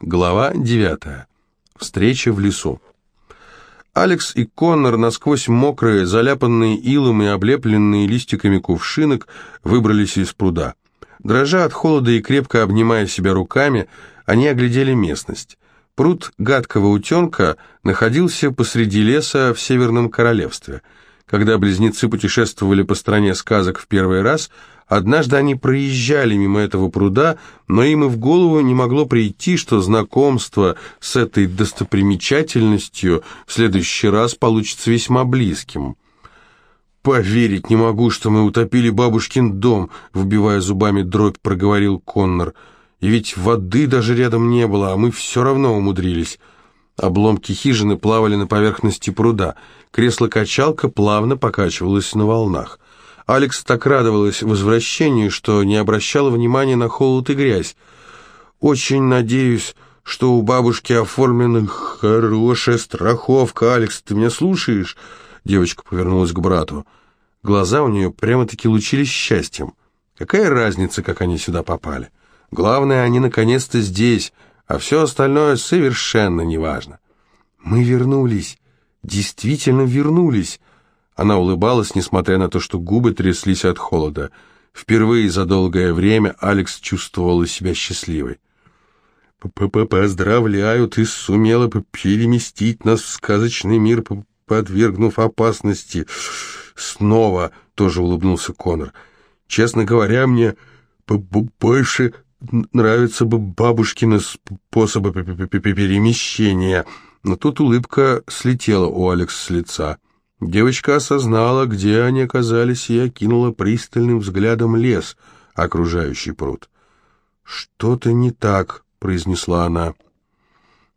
Глава 9. Встреча в лесу. Алекс и Коннор, насквозь мокрые, заляпанные илом и облепленные листиками кувшинок, выбрались из пруда. Дрожа от холода и крепко обнимая себя руками, они оглядели местность. Пруд гадкого утенка находился посреди леса в Северном Королевстве. Когда близнецы путешествовали по стране сказок в первый раз – Однажды они проезжали мимо этого пруда, но им и в голову не могло прийти, что знакомство с этой достопримечательностью в следующий раз получится весьма близким. «Поверить не могу, что мы утопили бабушкин дом», — вбивая зубами дробь, проговорил Коннор. «И ведь воды даже рядом не было, а мы все равно умудрились». Обломки хижины плавали на поверхности пруда. Кресло-качалка плавно покачивалось на волнах. Алекс так радовалась возвращению, что не обращала внимания на холод и грязь. «Очень надеюсь, что у бабушки оформлена хорошая страховка. Алекс, ты меня слушаешь?» Девочка повернулась к брату. Глаза у нее прямо-таки лучились счастьем. Какая разница, как они сюда попали? Главное, они наконец-то здесь, а все остальное совершенно неважно. «Мы вернулись, действительно вернулись», она улыбалась, несмотря на то, что губы тряслись от холода. Впервые за долгое время Алекс чувствовала себя счастливой. «Поздравляю, ты сумела переместить нас в сказочный мир, подвергнув опасности. Снова тоже улыбнулся Конор. Честно говоря, мне больше нравятся бабушкины способы перемещения». Но тут улыбка слетела у Алекс с лица. Девочка осознала, где они оказались, и окинула пристальным взглядом лес, окружающий пруд. «Что-то не так», — произнесла она.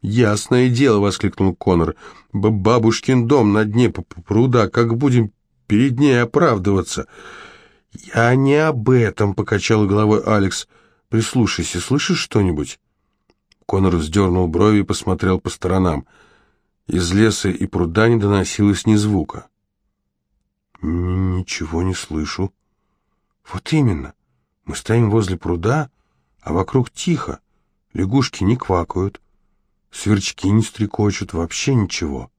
«Ясное дело», — воскликнул Конор. «Бабушкин дом на дне пруда, как будем перед ней оправдываться?» «Я не об этом», — покачал головой Алекс. «Прислушайся, слышишь что-нибудь?» Конор вздернул брови и посмотрел по сторонам. Из леса и пруда не доносилось ни звука. «Ничего не слышу». «Вот именно. Мы стоим возле пруда, а вокруг тихо. Лягушки не квакают, сверчки не стрекочут, вообще ничего».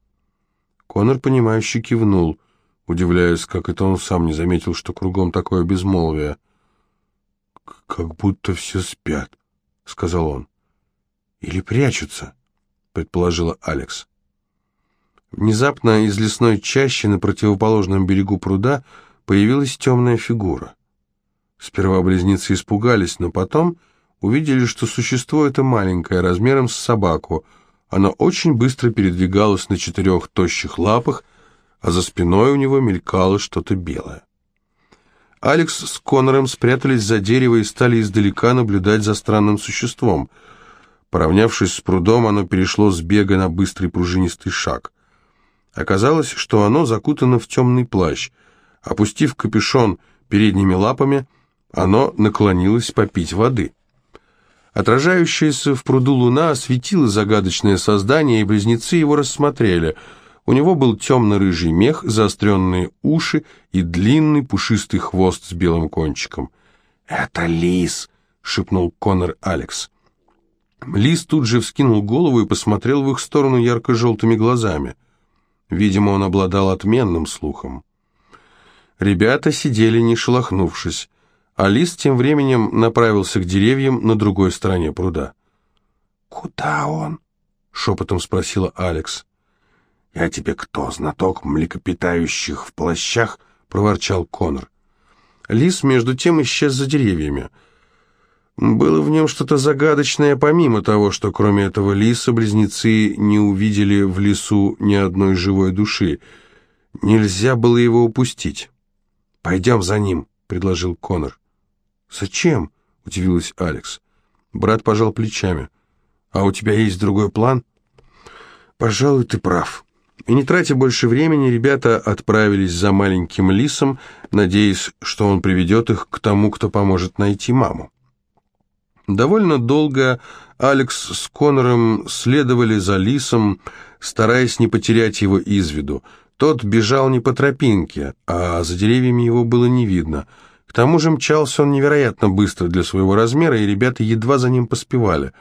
Конор, понимающе кивнул, удивляясь, как это он сам не заметил, что кругом такое безмолвие. «Как будто все спят», — сказал он. «Или прячутся», — предположила Алекс. Внезапно из лесной чащи на противоположном берегу пруда появилась темная фигура. Сперва близнецы испугались, но потом увидели, что существо это маленькое, размером с собаку. Оно очень быстро передвигалось на четырех тощих лапах, а за спиной у него мелькало что-то белое. Алекс с Конором спрятались за дерево и стали издалека наблюдать за странным существом. Поравнявшись с прудом, оно перешло с бега на быстрый пружинистый шаг. Оказалось, что оно закутано в темный плащ. Опустив капюшон передними лапами, оно наклонилось попить воды. Отражающаяся в пруду луна осветила загадочное создание, и близнецы его рассмотрели. У него был темно-рыжий мех, заостренные уши и длинный пушистый хвост с белым кончиком. «Это лис!» — шепнул Конор Алекс. Лис тут же вскинул голову и посмотрел в их сторону ярко-желтыми глазами. Видимо, он обладал отменным слухом. Ребята сидели, не шелохнувшись, а Лис тем временем направился к деревьям на другой стороне пруда. «Куда он?» — шепотом спросила Алекс. «Я тебе кто, знаток млекопитающих в плащах?» — проворчал Конор. Лис, между тем, исчез за деревьями — было в нем что-то загадочное, помимо того, что кроме этого лиса близнецы не увидели в лесу ни одной живой души. Нельзя было его упустить. «Пойдем за ним», — предложил Конор. «Зачем?» — удивилась Алекс. Брат пожал плечами. «А у тебя есть другой план?» «Пожалуй, ты прав». И не тратя больше времени, ребята отправились за маленьким лисом, надеясь, что он приведет их к тому, кто поможет найти маму. Довольно долго Алекс с Конором следовали за Лисом, стараясь не потерять его из виду. Тот бежал не по тропинке, а за деревьями его было не видно. К тому же мчался он невероятно быстро для своего размера, и ребята едва за ним поспевали.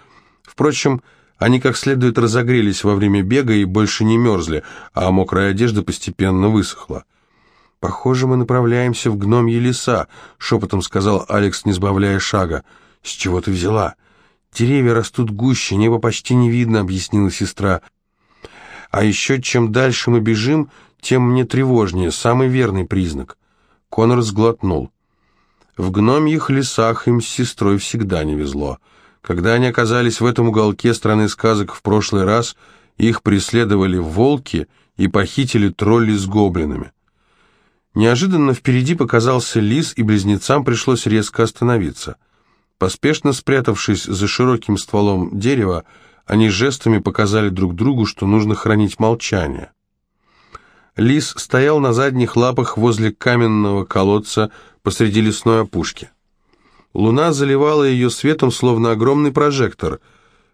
Впрочем, они как следует разогрелись во время бега и больше не мерзли, а мокрая одежда постепенно высохла. «Похоже, мы направляемся в гномьи леса», — шепотом сказал Алекс, не сбавляя шага. «С чего ты взяла?» «Деревья растут гуще, небо почти не видно», — объяснила сестра. «А еще чем дальше мы бежим, тем мне тревожнее, самый верный признак». Конор сглотнул. В гномьих лесах им с сестрой всегда не везло. Когда они оказались в этом уголке страны сказок в прошлый раз, их преследовали волки и похитили тролли с гоблинами. Неожиданно впереди показался лис, и близнецам пришлось резко остановиться. Поспешно спрятавшись за широким стволом дерева, они жестами показали друг другу, что нужно хранить молчание. Лис стоял на задних лапах возле каменного колодца посреди лесной опушки. Луна заливала ее светом, словно огромный прожектор.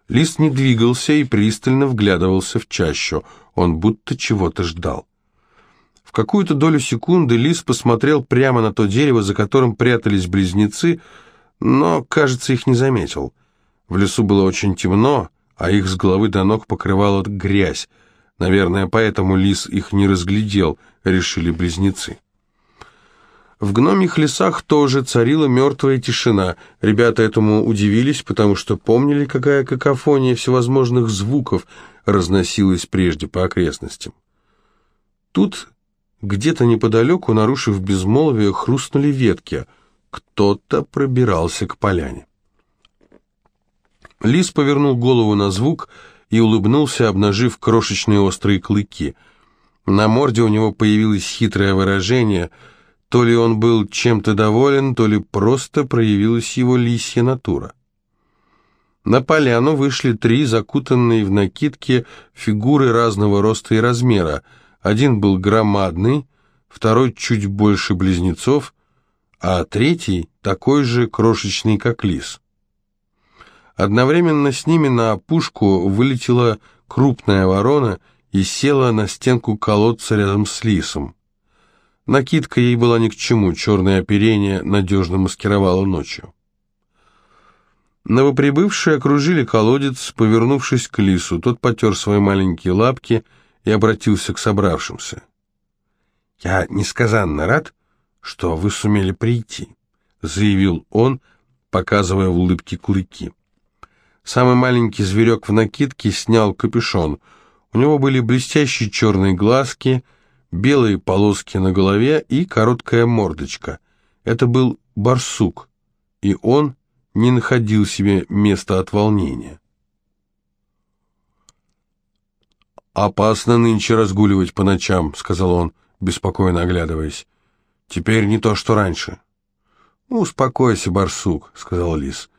Лис не двигался и пристально вглядывался в чащу. Он будто чего-то ждал. В какую-то долю секунды Лис посмотрел прямо на то дерево, за которым прятались близнецы, но, кажется, их не заметил. В лесу было очень темно, а их с головы до ног покрывала грязь. Наверное, поэтому Лис их не разглядел, решили близнецы. В гномих лесах тоже царила мертвая тишина. Ребята этому удивились, потому что помнили, какая какофония всевозможных звуков разносилась прежде по окрестностям. Тут, где-то неподалеку, нарушив безмолвие, хрустнули ветки. Кто-то пробирался к поляне. Лис повернул голову на звук и улыбнулся, обнажив крошечные острые клыки. На морде у него появилось хитрое выражение — то ли он был чем-то доволен, то ли просто проявилась его лисья натура. На поляну вышли три закутанные в накидки фигуры разного роста и размера. Один был громадный, второй чуть больше близнецов, а третий такой же крошечный, как лис. Одновременно с ними на опушку вылетела крупная ворона и села на стенку колодца рядом с лисом. Накидка ей была ни к чему, черное оперение надежно маскировало ночью. Новоприбывшие окружили колодец, повернувшись к лису. Тот потер свои маленькие лапки и обратился к собравшимся. «Я несказанно рад, что вы сумели прийти», — заявил он, показывая в улыбке клыки. Самый маленький зверек в накидке снял капюшон. У него были блестящие черные глазки — белые полоски на голове и короткая мордочка. Это был барсук, и он не находил себе места от волнения. «Опасно нынче разгуливать по ночам», — сказал он, беспокойно оглядываясь. «Теперь не то, что раньше». «Успокойся, барсук», — сказал лис.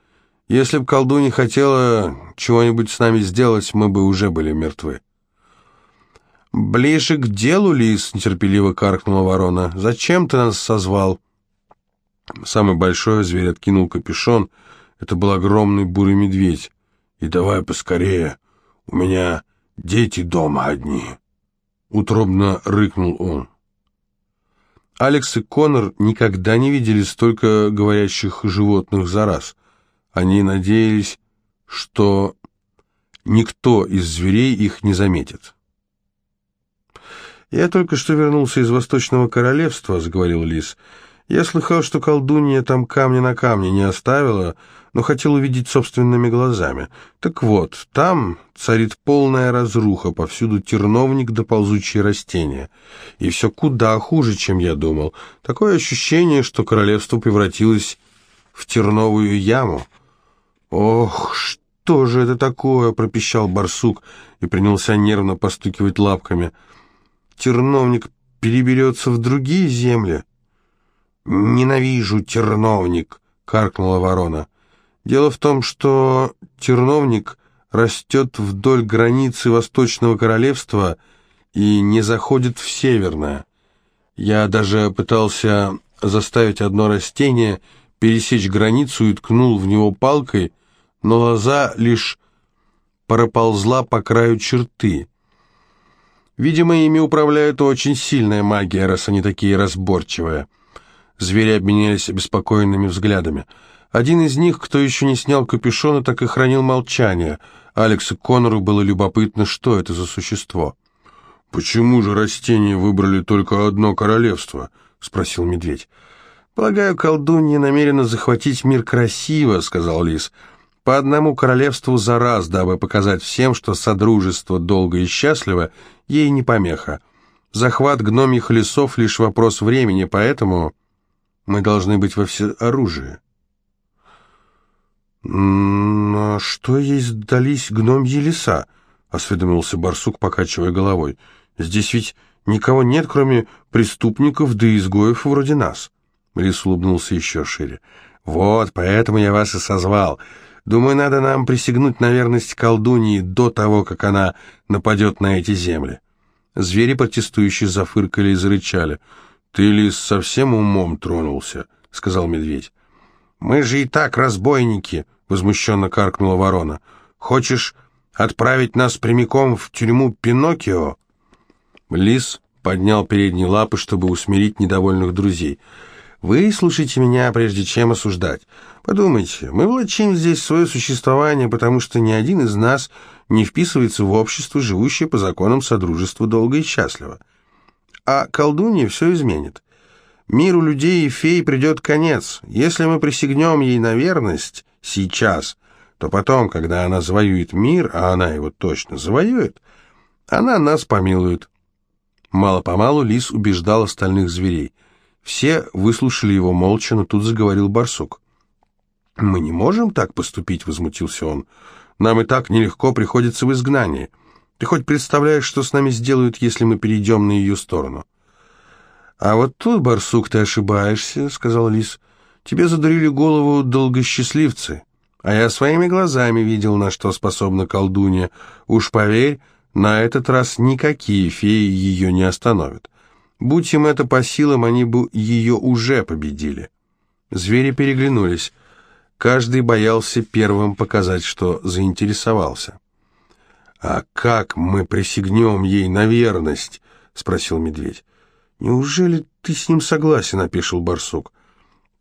«Если б колдунья хотела чего-нибудь с нами сделать, мы бы уже были мертвы». «Ближе к делу, лис!» — нетерпеливо каркнула ворона. «Зачем ты нас созвал?» Самый большой зверь откинул капюшон. Это был огромный бурый медведь. «И давай поскорее, у меня дети дома одни!» Утробно рыкнул он. Алекс и Конор никогда не видели столько говорящих животных за раз. Они надеялись, что никто из зверей их не заметит. «Я только что вернулся из Восточного Королевства», — заговорил Лис. «Я слыхал, что колдунья там камня на камне не оставила, но хотел увидеть собственными глазами. Так вот, там царит полная разруха, повсюду терновник да ползучие растения. И все куда хуже, чем я думал. Такое ощущение, что королевство превратилось в терновую яму». «Ох, что же это такое?» — пропищал барсук и принялся нервно постукивать лапками — терновник переберется в другие земли? «Ненавижу терновник», — каркнула ворона. «Дело в том, что терновник растет вдоль границы Восточного Королевства и не заходит в Северное. Я даже пытался заставить одно растение пересечь границу и ткнул в него палкой, но лоза лишь проползла по краю черты. Видимо, ими управляет очень сильная магия, раз они такие разборчивые. Звери обменялись обеспокоенными взглядами. Один из них, кто еще не снял капюшона, так и хранил молчание. Алексу Коннору было любопытно, что это за существо. «Почему же растения выбрали только одно королевство?» — спросил медведь. «Полагаю, колдунья намерена захватить мир красиво», — сказал лис. «По одному королевству за раз, дабы показать всем, что содружество долго и счастливо ей не помеха. Захват гномьих лесов — лишь вопрос времени, поэтому мы должны быть во всеоружии». «На что ей сдались гномьи леса?» — осведомился барсук, покачивая головой. «Здесь ведь никого нет, кроме преступников да изгоев вроде нас». Лис улыбнулся еще шире. «Вот, поэтому я вас и созвал. Думаю, надо нам присягнуть на верность колдуньи до того, как она нападет на эти земли». Звери, протестующие, зафыркали и зарычали. «Ты, лис, совсем умом тронулся», — сказал медведь. «Мы же и так разбойники», — возмущенно каркнула ворона. «Хочешь отправить нас прямиком в тюрьму Пиноккио?» Лис поднял передние лапы, чтобы усмирить недовольных друзей. «Вы слушайте меня, прежде чем осуждать. Подумайте, мы влачим здесь свое существование, потому что ни один из нас не вписывается в общество, живущее по законам Содружества долго и счастливо. А колдунья все изменит. Миру людей и фей придет конец. Если мы присягнем ей на верность сейчас, то потом, когда она завоюет мир, а она его точно завоюет, она нас помилует. Мало-помалу лис убеждал остальных зверей. Все выслушали его молча, но тут заговорил барсук. «Мы не можем так поступить», — возмутился он. «Нам и так нелегко приходится в изгнании. Ты хоть представляешь, что с нами сделают, если мы перейдем на ее сторону?» «А вот тут, барсук, ты ошибаешься», — сказал лис. «Тебе задурили голову долгосчастливцы, а я своими глазами видел, на что способна колдунья. Уж поверь, на этот раз никакие феи ее не остановят. Будь им это по силам, они бы ее уже победили». Звери переглянулись. Каждый боялся первым показать, что заинтересовался. «А как мы присягнем ей на верность?» — спросил медведь. «Неужели ты с ним согласен?» — опешил барсук.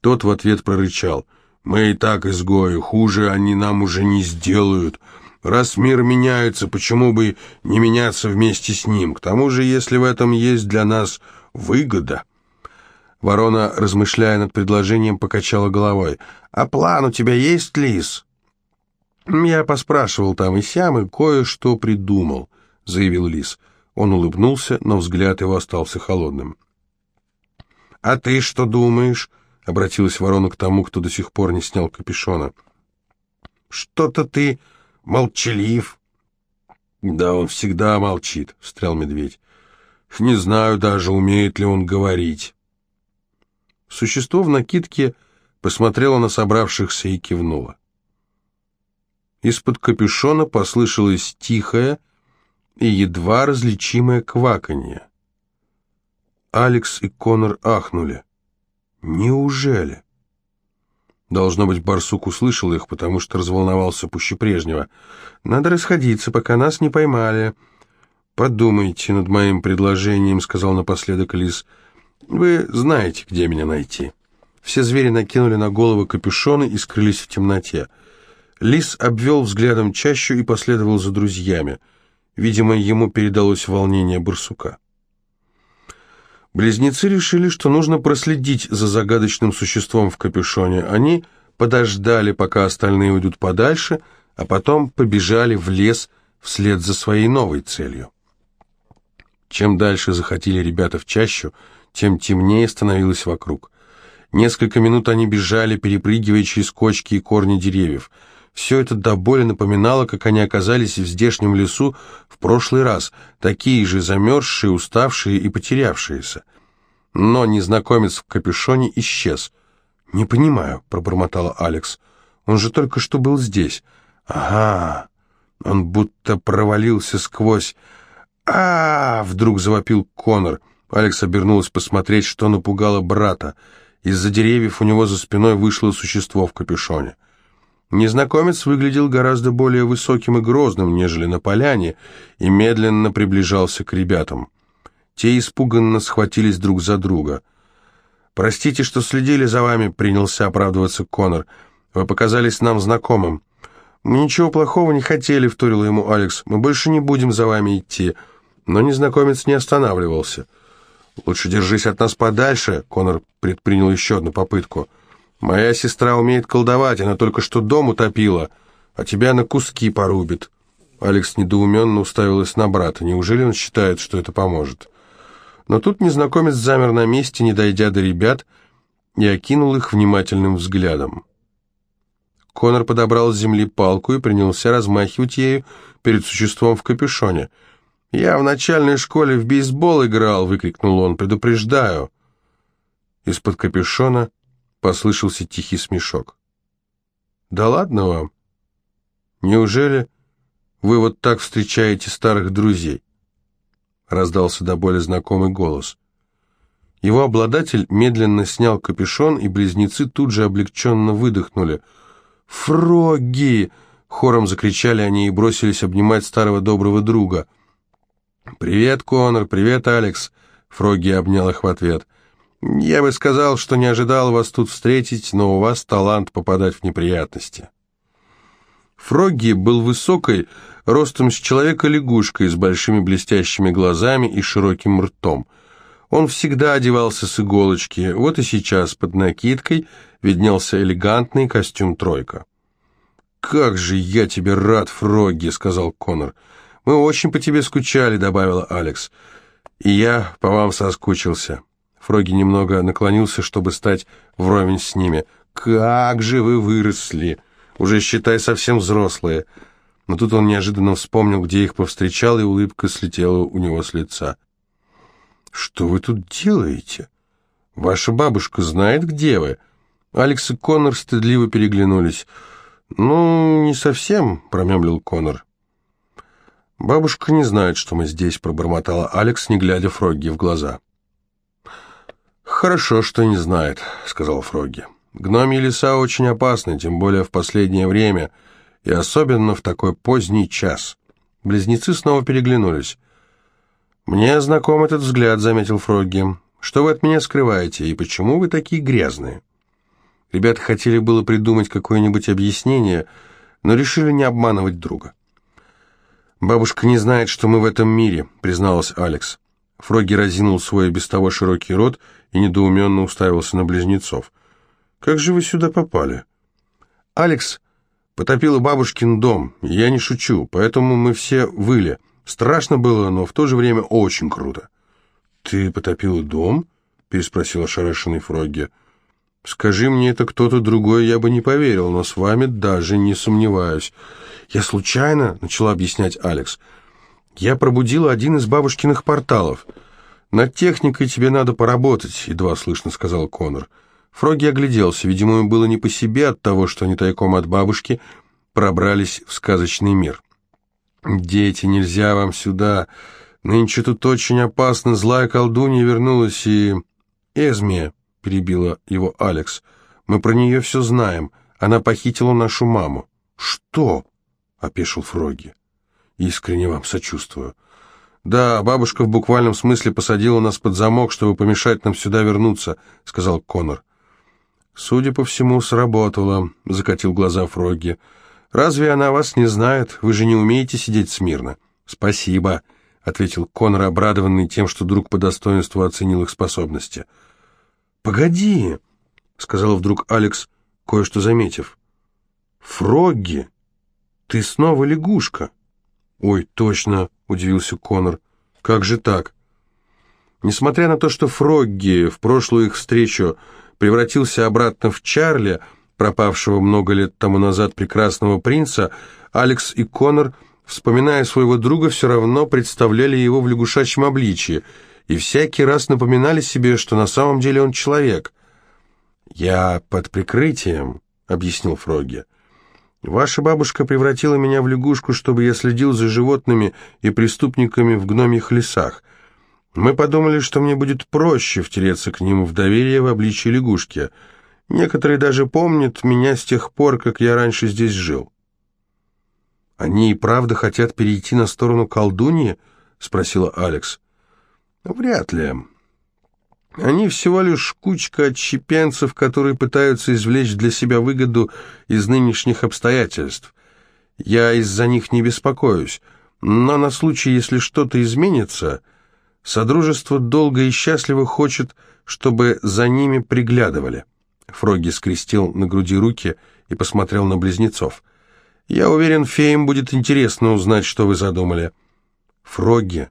Тот в ответ прорычал. «Мы и так изгои, хуже они нам уже не сделают. Раз мир меняется, почему бы не меняться вместе с ним? К тому же, если в этом есть для нас выгода...» Ворона, размышляя над предложением, покачала головой. «А план у тебя есть, Лис?» «Я поспрашивал там и сям, и кое-что придумал», — заявил Лис. Он улыбнулся, но взгляд его остался холодным. «А ты что думаешь?» — обратилась ворона к тому, кто до сих пор не снял капюшона. «Что-то ты молчалив». «Да он всегда молчит», — встрял медведь. «Не знаю даже, умеет ли он говорить». Существо в накидке посмотрело на собравшихся и кивнуло. Из-под капюшона послышалось тихое, и едва различимое кваканье. Алекс и Конор ахнули. Неужели? Должно быть, барсук услышал их, потому что разволновался пуще прежнего. «Надо расходиться, пока нас не поймали». «Подумайте над моим предложением», — сказал напоследок Лис. «Вы знаете, где меня найти». Все звери накинули на головы капюшоны и скрылись в темноте. Лис обвел взглядом чащу и последовал за друзьями — Видимо, ему передалось волнение барсука. Близнецы решили, что нужно проследить за загадочным существом в капюшоне. Они подождали, пока остальные уйдут подальше, а потом побежали в лес вслед за своей новой целью. Чем дальше захотели ребята в чащу, тем темнее становилось вокруг. Несколько минут они бежали, перепрыгивая через кочки и корни деревьев – все это до боли напоминало, как они оказались в здешнем лесу в прошлый раз, такие же замерзшие, уставшие и потерявшиеся. Но незнакомец в капюшоне исчез. «Не понимаю», — пробормотала Алекс. «Он же только что был здесь». «Ага». Он будто провалился сквозь... а, -а, -а вдруг завопил Конор. Алекс обернулась посмотреть, что напугало брата. Из-за деревьев у него за спиной вышло существо в капюшоне. Незнакомец выглядел гораздо более высоким и грозным, нежели на поляне, и медленно приближался к ребятам. Те испуганно схватились друг за друга. «Простите, что следили за вами», — принялся оправдываться Конор. Вы показались нам знакомым». «Мы ничего плохого не хотели», — вторил ему Алекс. «Мы больше не будем за вами идти». Но незнакомец не останавливался. «Лучше держись от нас подальше», — Конор предпринял еще одну попытку. «Моя сестра умеет колдовать, она только что дом утопила, а тебя на куски порубит». Алекс недоуменно уставилась на брата. Неужели он считает, что это поможет? Но тут незнакомец замер на месте, не дойдя до ребят, и окинул их внимательным взглядом. Конор подобрал с земли палку и принялся размахивать ею перед существом в капюшоне. «Я в начальной школе в бейсбол играл!» — выкрикнул он. «Предупреждаю!» Из-под капюшона послышался тихий смешок. «Да ладно вам! Неужели вы вот так встречаете старых друзей?» Раздался до боли знакомый голос. Его обладатель медленно снял капюшон, и близнецы тут же облегченно выдохнули. «Фроги!» — хором закричали они и бросились обнимать старого доброго друга. «Привет, Конор! Привет, Алекс!» — Фроги обнял их в ответ. «Я бы сказал, что не ожидал вас тут встретить, но у вас талант попадать в неприятности». Фрогги был высокой, ростом с человека-лягушкой, с большими блестящими глазами и широким ртом. Он всегда одевался с иголочки, вот и сейчас под накидкой виднелся элегантный костюм «тройка». «Как же я тебе рад, Фрогги!» — сказал Конор. «Мы очень по тебе скучали», — добавила Алекс. «И я по вам соскучился». Фроги немного наклонился, чтобы стать вровень с ними. «Как же вы выросли! Уже, считай, совсем взрослые!» Но тут он неожиданно вспомнил, где их повстречал, и улыбка слетела у него с лица. «Что вы тут делаете? Ваша бабушка знает, где вы?» Алекс и Коннор стыдливо переглянулись. «Ну, не совсем», — промямлил Коннор. «Бабушка не знает, что мы здесь», — пробормотала Алекс, не глядя Фрогги в глаза. «Хорошо, что не знает», — сказал Фрогги. «Гномьи леса очень опасны, тем более в последнее время, и особенно в такой поздний час». Близнецы снова переглянулись. «Мне знаком этот взгляд», — заметил Фрогги. «Что вы от меня скрываете, и почему вы такие грязные?» Ребята хотели было придумать какое-нибудь объяснение, но решили не обманывать друга. «Бабушка не знает, что мы в этом мире», — призналась Алекс. Фроги разинул свой без того широкий рот и недоуменно уставился на близнецов. «Как же вы сюда попали?» «Алекс потопила бабушкин дом, я не шучу, поэтому мы все выли. Страшно было, но в то же время очень круто». «Ты потопила дом?» — переспросил ошарашенный Фрогги. Скажи мне это кто-то другой, я бы не поверил, но с вами даже не сомневаюсь. Я случайно, начала объяснять Алекс. Я пробудила один из бабушкиных порталов. Над техникой тебе надо поработать, едва слышно сказал Конор. Фроги огляделся, видимо, ему было не по себе от того, что они тайком от бабушки пробрались в сказочный мир. «Дети, нельзя вам сюда. Нынче тут очень опасно. Злая колдунья вернулась и...» «Эзмия», перебила его Алекс. «Мы про нее все знаем. Она похитила нашу маму». «Что?» — опешил Фроги. «Искренне вам сочувствую». «Да, бабушка в буквальном смысле посадила нас под замок, чтобы помешать нам сюда вернуться», — сказал Конор. «Судя по всему, сработало», — закатил глаза Фроги. «Разве она вас не знает? Вы же не умеете сидеть смирно». «Спасибо», — ответил Конор, обрадованный тем, что друг по достоинству оценил их способности. «Погоди», — сказал вдруг Алекс, кое-что заметив. «Фрогги, ты снова лягушка». «Ой, точно», — удивился Конор. «Как же так?» Несмотря на то, что Фрогги в прошлую их встречу превратился обратно в Чарли, пропавшего много лет тому назад прекрасного принца, Алекс и Конор, вспоминая своего друга, все равно представляли его в лягушачьем обличье — и всякий раз напоминали себе, что на самом деле он человек. «Я под прикрытием», — объяснил Фроги. «Ваша бабушка превратила меня в лягушку, чтобы я следил за животными и преступниками в гномьих лесах. Мы подумали, что мне будет проще втереться к ним в доверие в обличье лягушки. Некоторые даже помнят меня с тех пор, как я раньше здесь жил». «Они и правда хотят перейти на сторону колдуньи?» — спросила Алекс. «Вряд ли. Они всего лишь кучка отщепенцев, которые пытаются извлечь для себя выгоду из нынешних обстоятельств. Я из-за них не беспокоюсь, но на случай, если что-то изменится, Содружество долго и счастливо хочет, чтобы за ними приглядывали. Фроги скрестил на груди руки и посмотрел на близнецов. «Я уверен, феям будет интересно узнать, что вы задумали». «Фроги,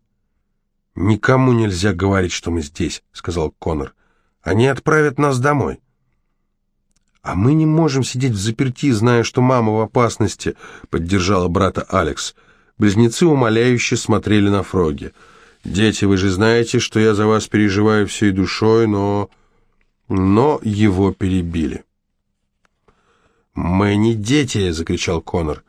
никому нельзя говорить, что мы здесь», — сказал Конор. «Они отправят нас домой». «А мы не можем сидеть в заперти, зная, что мама в опасности», — поддержала брата Алекс. Близнецы умоляюще смотрели на Фроги. «Дети, вы же знаете, что я за вас переживаю всей душой, но...» Но его перебили. «Мы не дети!» — закричал Конор.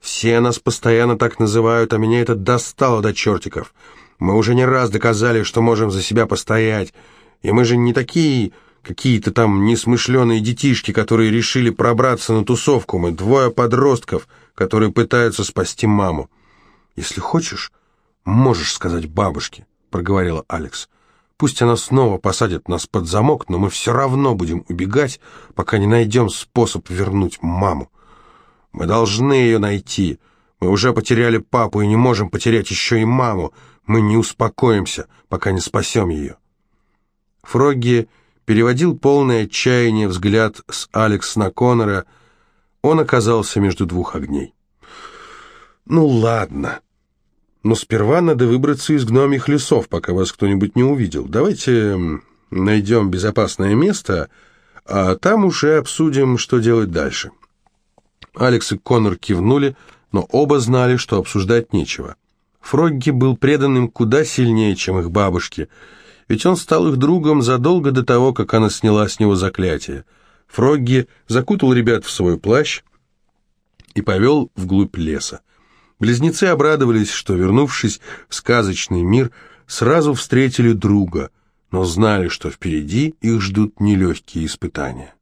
«Все нас постоянно так называют, а меня это достало до чертиков. Мы уже не раз доказали, что можем за себя постоять, и мы же не такие какие-то там несмышленые детишки, которые решили пробраться на тусовку. Мы двое подростков, которые пытаются спасти маму. Если хочешь, можешь сказать бабушке», — проговорила Алекс. Пусть она снова посадит нас под замок, но мы все равно будем убегать, пока не найдем способ вернуть маму. Мы должны ее найти. Мы уже потеряли папу и не можем потерять еще и маму. Мы не успокоимся, пока не спасем ее. Фрогги переводил полное отчаяние взгляд с Алекс на Конора. Он оказался между двух огней. «Ну ладно», но сперва надо выбраться из гномих лесов, пока вас кто-нибудь не увидел. Давайте найдем безопасное место, а там уже обсудим, что делать дальше». Алекс и Коннор кивнули, но оба знали, что обсуждать нечего. Фрогги был преданным куда сильнее, чем их бабушки, ведь он стал их другом задолго до того, как она сняла с него заклятие. Фрогги закутал ребят в свой плащ и повел вглубь леса. Близнецы обрадовались, что, вернувшись в сказочный мир, сразу встретили друга, но знали, что впереди их ждут нелегкие испытания.